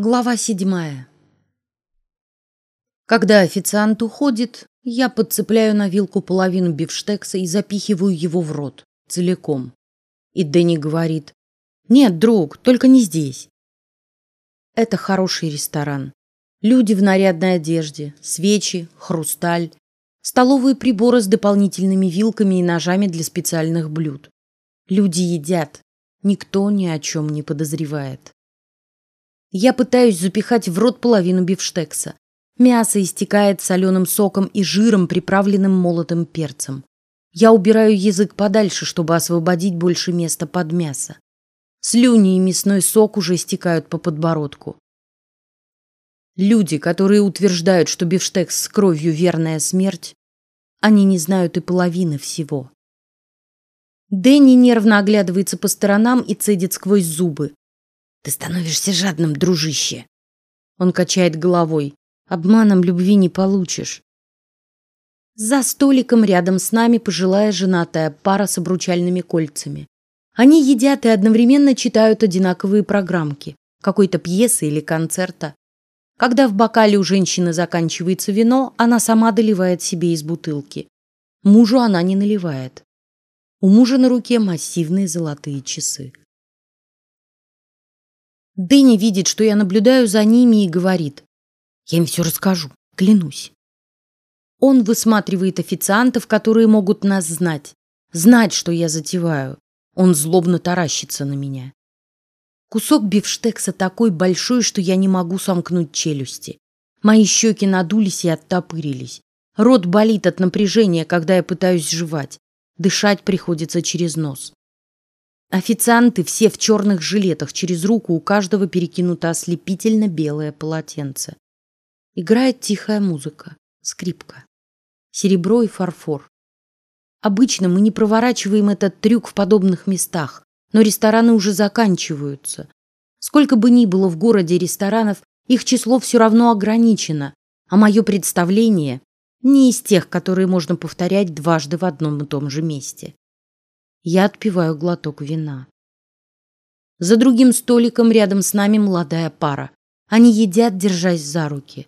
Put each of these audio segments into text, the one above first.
Глава седьмая. Когда официант уходит, я подцепляю на вилку половину бифштекса и запихиваю его в рот целиком. И Дэнни говорит: "Нет, друг, только не здесь". Это хороший ресторан. Люди в нарядной одежде, свечи, хрусталь, столовые приборы с дополнительными вилками и ножами для специальных блюд. Люди едят, никто ни о чем не подозревает. Я пытаюсь запихать в рот половину бифштекса. Мясо истекает соленым соком и жиром, приправленным молотым перцем. Я убираю язык подальше, чтобы освободить больше места под мясо. Слюни и мясной сок уже стекают по подбородку. Люди, которые утверждают, что бифштекс с кровью верная смерть, они не знают и половины всего. Дэнни нервно оглядывается по сторонам и цедит сквозь зубы: ты становишься жадным, дружище. Он качает головой. Обманом любви не получишь. За столиком рядом с нами пожилая женатая пара с обручальными кольцами. Они едят и одновременно читают одинаковые программки, какой-то пьесы или концерта. Когда в бокале у женщины заканчивается вино, она сама доливает себе из бутылки. Мужу она не наливает. У мужа на руке массивные золотые часы. Дэнни видит, что я наблюдаю за ними и говорит: "Я им все расскажу, клянусь". Он высматривает официантов, которые могут нас знать, знать, что я затеваю. Он злобно таращится на меня. Кусок бифштекса такой большой, что я не могу сомкнуть челюсти. Мои щеки надулись и оттопырились. Рот болит от напряжения, когда я пытаюсь жевать. Дышать приходится через нос. Официанты все в черных жилетах, через руку у каждого перекинуто ослепительно белое полотенце. Играет тихая музыка, скрипка, серебро и фарфор. Обычно мы не проворачиваем этот трюк в подобных местах, но рестораны уже заканчиваются. Сколько бы ни было в городе ресторанов, их число все равно ограничено, а мое представление не из тех, которые можно повторять дважды в одном и том же месте. Я отпиваю глоток вина. За другим столиком рядом с нами молодая пара. Они едят, держась за руки.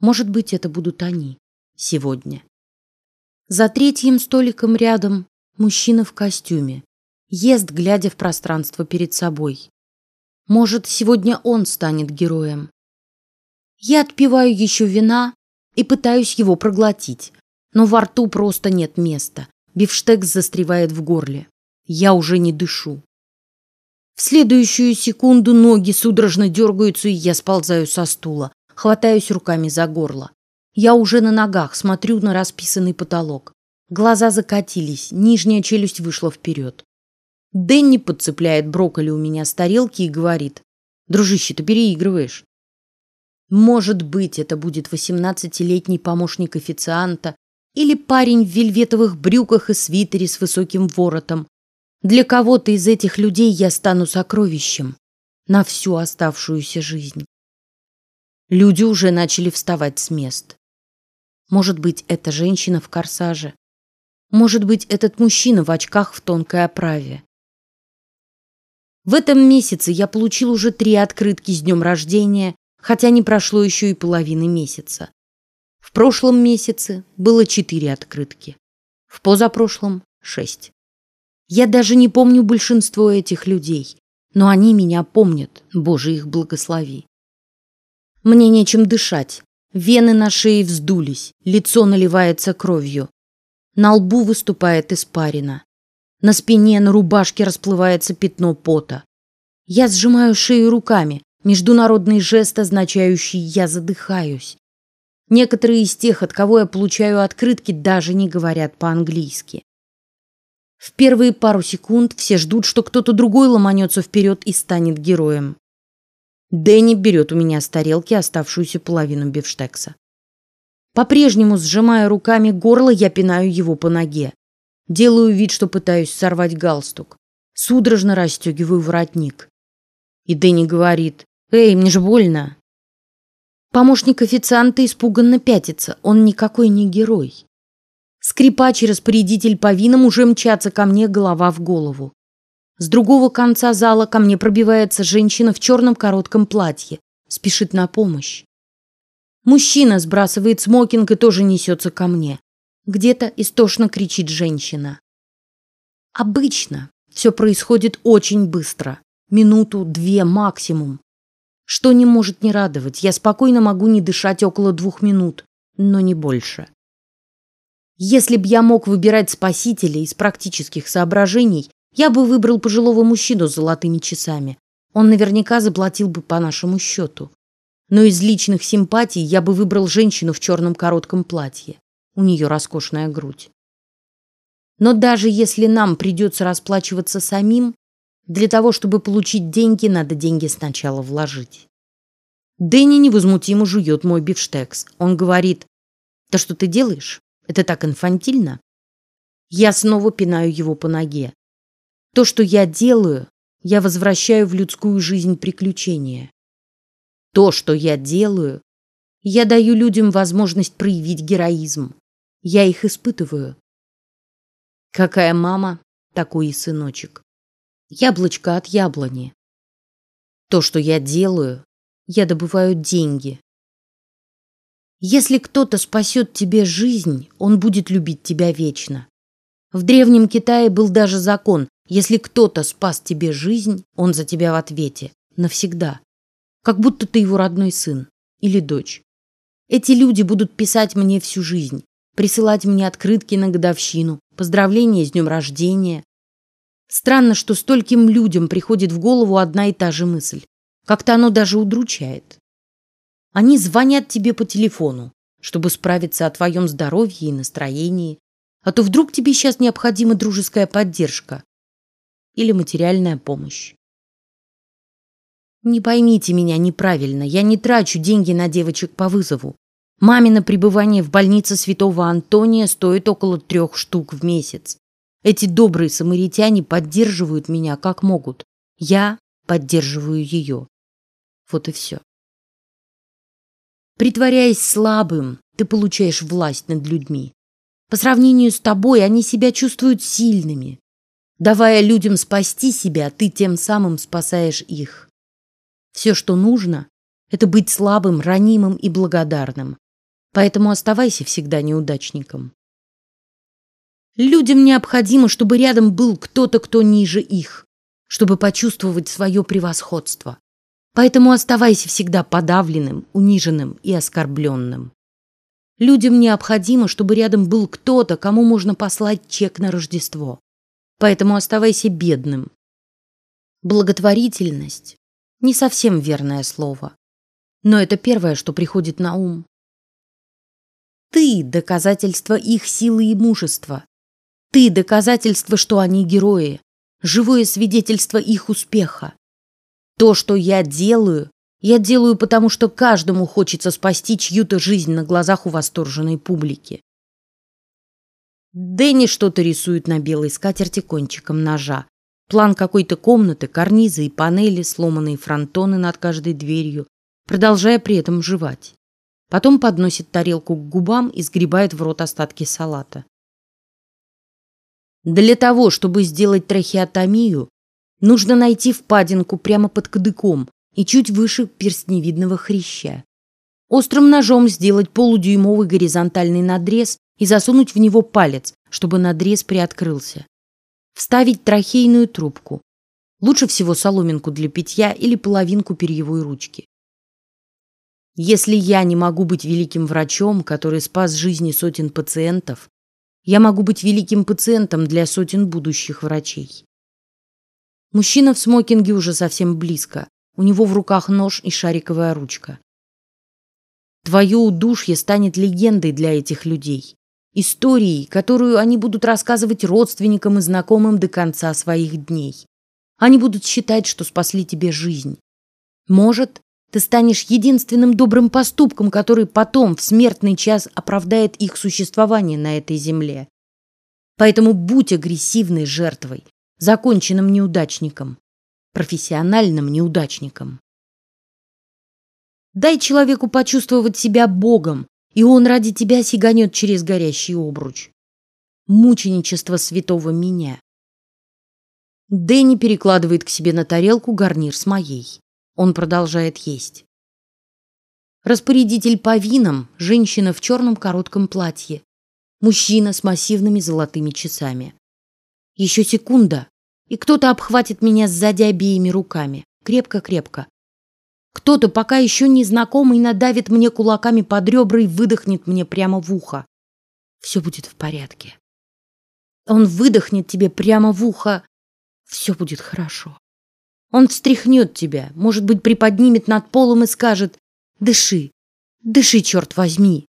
Может быть, это будут они сегодня. За третьим столиком рядом мужчина в костюме ест, глядя в пространство перед собой. Может, сегодня он станет героем. Я отпиваю еще вина и пытаюсь его проглотить, но во рту просто нет места. Бифштекс застревает в горле. Я уже не дышу. В следующую секунду ноги судорожно дергаются, и я сползаю со стула, хватаюсь руками за горло. Я уже на ногах, смотрю на расписанный потолок. Глаза закатились, нижняя челюсть вышла вперед. Дэнни подцепляет брокколи у меня с тарелки и говорит: "Дружище, ты переигрываешь". Может быть, это будет восемнадцатилетний помощник официанта, или парень в вельветовых брюках и свитере с высоким воротом. Для кого-то из этих людей я стану сокровищем на всю оставшуюся жизнь. Люди уже начали вставать с мест. Может быть, это женщина в корсаже. Может быть, этот мужчина в очках в тонкой оправе. В этом месяце я получил уже три открытки с днем рождения, хотя не прошло еще и половины месяца. В прошлом месяце было четыре открытки, в позапрошлом шесть. Я даже не помню большинство этих людей, но они меня помнят. Боже их благослови. Мне нечем дышать. Вены на шее вздулись, лицо наливается кровью. На лбу выступает испарина. На спине, на рубашке расплывается пятно пота. Я сжимаю шею руками, международный жест, означающий «я задыхаюсь». Некоторые из тех, от кого я получаю открытки, даже не говорят по-английски. В первые пару секунд все ждут, что кто-то другой ломанется вперед и станет героем. Дэнни берет у меня с тарелки оставшуюся половину бифштекса. По-прежнему сжимая руками горло, я пинаю его по ноге. Делаю вид, что пытаюсь сорвать галстук. Судорожно расстегиваю воротник. И Дэнни говорит: "Эй, мне же больно". Помощник официанта испуганно пятится. Он никакой не герой. Скрипач и распорядитель по винам уже мчатся ко мне голова в голову. С другого конца зала ко мне пробивается женщина в черном коротком платье спешит на помощь. Мужчина сбрасывает смокинг и тоже несется ко мне. Где-то истошно кричит женщина. Обычно все происходит очень быстро, минуту, две максимум. Что не может не радовать, я спокойно могу не дышать около двух минут, но не больше. Если б я мог выбирать спасителя из практических соображений, я бы выбрал пожилого мужчину с золотыми часами. Он наверняка заплатил бы по нашему счету. Но из личных симпатий я бы выбрал женщину в черном коротком платье. У нее роскошная грудь. Но даже если нам придется расплачиваться самим, для того, чтобы получить деньги, надо деньги сначала вложить. Дэнни невозмутимо жует мой бифштекс. Он говорит: "То, что ты делаешь, это так инфантильно". Я снова пинаю его по ноге. То, что я делаю, я возвращаю в людскую жизнь приключения. То, что я делаю, я даю людям возможность проявить героизм. Я их испытываю. Какая мама, такой и сыночек. Яблочко от яблони. То, что я делаю, я добываю деньги. Если кто-то спасет тебе жизнь, он будет любить тебя вечно. В древнем Китае был даже закон: если кто-то спас тебе жизнь, он за тебя в ответе навсегда, как будто ты его родной сын или дочь. Эти люди будут писать мне всю жизнь, присылать мне открытки на годовщину, поздравления с днем рождения. Странно, что стольким людям приходит в голову одна и та же мысль. Как-то оно даже удручает. Они звонят тебе по телефону, чтобы справиться о твоем здоровье и настроении, а то вдруг тебе сейчас необходима дружеская поддержка или материальная помощь. Не поймите меня неправильно, я не трачу деньги на девочек по вызову. Мамино пребывание в больнице Святого Антония стоит около трех штук в месяц. Эти добрые самаритяне поддерживают меня как могут. Я поддерживаю ее. Вот и все. Притворяясь слабым, ты получаешь власть над людьми. По сравнению с тобой они себя чувствуют сильными. Давая людям спасти себя, ты тем самым спасаешь их. Все, что нужно, это быть слабым, ранимым и благодарным. Поэтому оставайся всегда неудачником. Людям необходимо, чтобы рядом был кто-то, кто ниже их, чтобы почувствовать свое превосходство. Поэтому оставайся всегда подавленным, униженным и оскорбленным. Людям необходимо, чтобы рядом был кто-то, кому можно послать чек на Рождество. Поэтому оставайся бедным. Благотворительность не совсем верное слово, но это первое, что приходит на ум. Ты доказательство их силы и мужества. Ты доказательство, что они герои, живое свидетельство их успеха. То, что я делаю, я делаю потому, что каждому хочется спасти чью-то жизнь на глазах у восторженной публики. Дэнни что-то рисует на белой скатерти кончиком ножа. План какой-то комнаты, карнизы и панели, сломанные фронтоны над каждой дверью, продолжая при этом жевать. Потом подносит тарелку к губам и сгребает в рот остатки салата. Для того, чтобы сделать трахеотомию, нужно найти впадинку прямо под кадыком и чуть выше перстневидного хряща. Острым ножом сделать полудюймовый горизонтальный надрез и засунуть в него палец, чтобы надрез приоткрылся. Вставить трахейную трубку. Лучше всего соломинку для питья или половинку перьевой ручки. Если я не могу быть великим врачом, который спас жизни сотен пациентов, я могу быть великим пациентом для сотен будущих врачей. Мужчина в смокинге уже совсем близко. У него в руках нож и шариковая ручка. Твое удушье станет легендой для этих людей, историей, которую они будут рассказывать родственникам и знакомым до конца своих дней. Они будут считать, что спасли тебе жизнь. Может, ты станешь единственным добрым поступком, который потом в смертный час оправдает их существование на этой земле. Поэтому будь агрессивной жертвой, законченным неудачником, профессиональным неудачником. Дай человеку почувствовать себя богом, и он ради тебя сиганет через горящий обруч. Мученичество святого меня. Дэнни перекладывает к себе на тарелку гарнир с моей. Он продолжает есть. Распорядитель по винам, женщина в черном коротком платье, мужчина с массивными золотыми часами. Еще секунда, и кто-то обхватит меня сзади обеими руками, крепко-крепко. Кто-то, пока еще незнакомый, надавит мне кулаками под ребра и выдохнет мне прямо в ухо. Все будет в порядке. Он выдохнет тебе прямо в ухо. Все будет хорошо. Он встряхнет тебя, может быть, приподнимет над полом и скажет: "Дыши, дыши, черт возьми".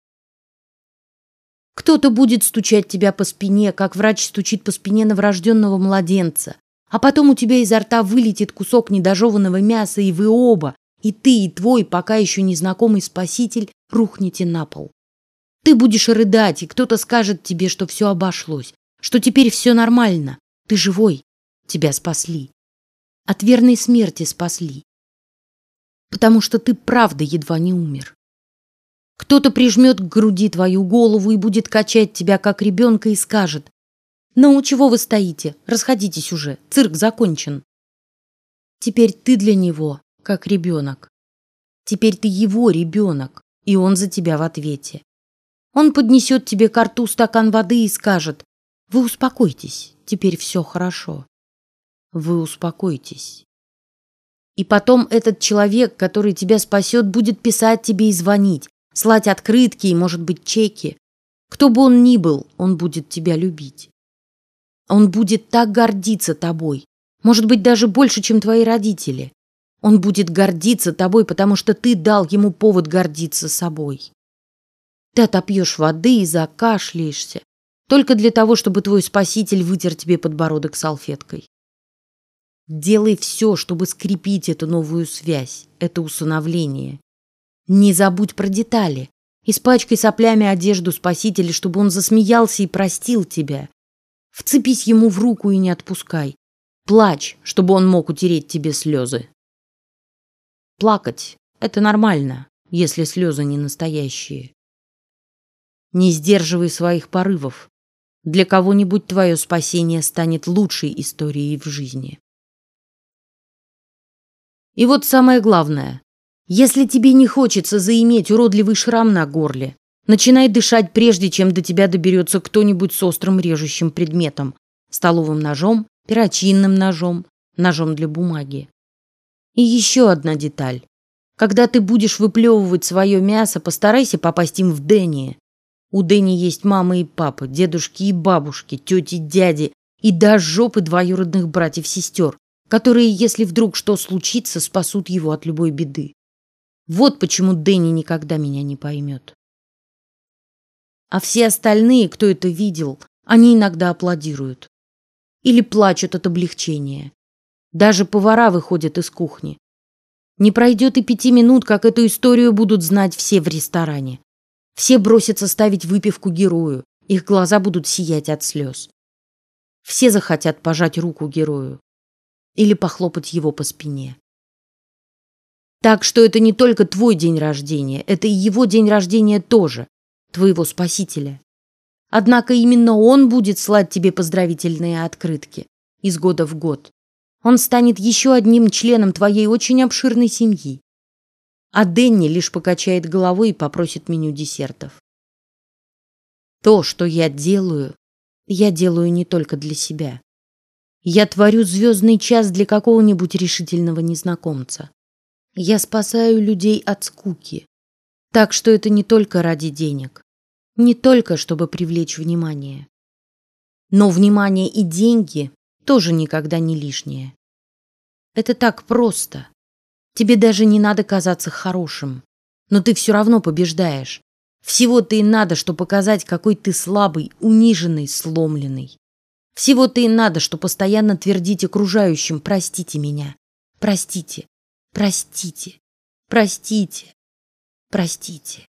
Кто-то будет стучать тебя по спине, как врач стучит по спине новорожденного младенца, а потом у тебя изо рта вылетит кусок недожеванного мяса, и вы оба, и ты, и твой пока еще незнакомый спаситель, рухнете на пол. Ты будешь рыдать, и кто-то скажет тебе, что все обошлось, что теперь все нормально, ты живой, тебя спасли, от верной смерти спасли, потому что ты правда едва не умер. Кто-то прижмет к груди твою голову и будет качать тебя как ребенка и скажет: "Ну чего вы стоите? Расходитесь уже, цирк закончен". Теперь ты для него как ребенок. Теперь ты его ребенок, и он за тебя в ответе. Он поднесет тебе к рту стакан воды и скажет: "Вы успокойтесь, теперь все хорошо". Вы успокойтесь. И потом этот человек, который тебя спасет, будет писать тебе и звонить, слать открытки и, может быть, чеки. Кто бы он ни был, он будет тебя любить. Он будет так гордиться тобой, может быть, даже больше, чем твои родители. Он будет гордиться тобой, потому что ты дал ему повод гордиться собой. Ты отопьешь воды и закашляешься, только для того, чтобы твой спаситель вытер тебе подбородок салфеткой. Делай все, чтобы скрепить эту новую связь, это усыновление. Не забудь про детали. Испачкай соплями одежду спасителя, чтобы он засмеялся и простил тебя. Вцепись ему в руку и не отпускай. Плачь, чтобы он мог утереть тебе слезы. Плакать – это нормально, если слезы не настоящие. Не сдерживай своих порывов. Для кого-нибудь твое спасение станет лучшей историей в жизни. И вот самое главное. Если тебе не хочется заиметь уродливый шрам на горле, начинай дышать прежде, чем до тебя доберется кто-нибудь с острым режущим предметом, столовым ножом, перочинным ножом, ножом для бумаги. И еще одна деталь. Когда ты будешь выплевывать свое мясо, постарайся попасть им в Дэнни. У Дэнни есть мама и папа, дедушки и бабушки, тети, дяди и даже жопы двоюродных братьев сестер, которые, если вдруг что случится, спасут его от любой беды. Вот почему Дэнни никогда меня не поймет. А все остальные, кто это видел, они иногда аплодируют или плачут от облегчения. Даже повара выходят из кухни. Не пройдет и пяти минут, как эту историю будут знать все в ресторане. Все бросятся ставить выпивку герою, их глаза будут сиять от слез. Все захотят пожать руку герою или похлопать его по спине. Так что это не только твой день рождения, это и его день рождения тоже, твоего спасителя. Однако именно он будет слать тебе поздравительные открытки из года в год. Он станет еще одним членом твоей очень обширной семьи. А Дэнни лишь покачает головой и попросит меню десертов. То, что я делаю, я делаю не только для себя. Я творю звездный час для какого-нибудь решительного незнакомца. Я спасаю людей от скуки. Так что это не только ради денег, не только чтобы привлечь внимание. Но внимание и деньги тоже никогда не лишние. Это так просто. Тебе даже не надо казаться хорошим, но ты все равно побеждаешь. Всего-то и надо, что показать, какой ты слабый, униженный, сломленный. Всего-то и надо, что постоянно твердить окружающим: простите меня, простите, Простите, простите, простите.